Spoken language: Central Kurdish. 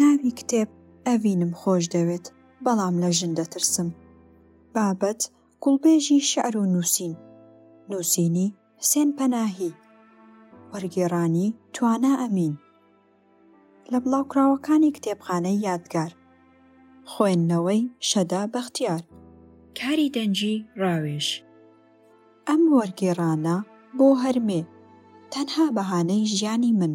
ناوی کتێب ئەڤینم خۆش دەوێت بەڵام لە ژن دەترسم بابەت گوڵبێژی شعر و نووسین نووسینی حسێن پەناهی وەرگێڕانی توانا ئەمین لە بڵاوکراوەکانی کتێبخانەی یادگار. خوێندنەوەی شەدا بەختیار. کاری دەنگی ڕاوێژ. ئەم وەرگێڕانە بۆ هەرمێ. تەنها بەهانەی ژیانی من.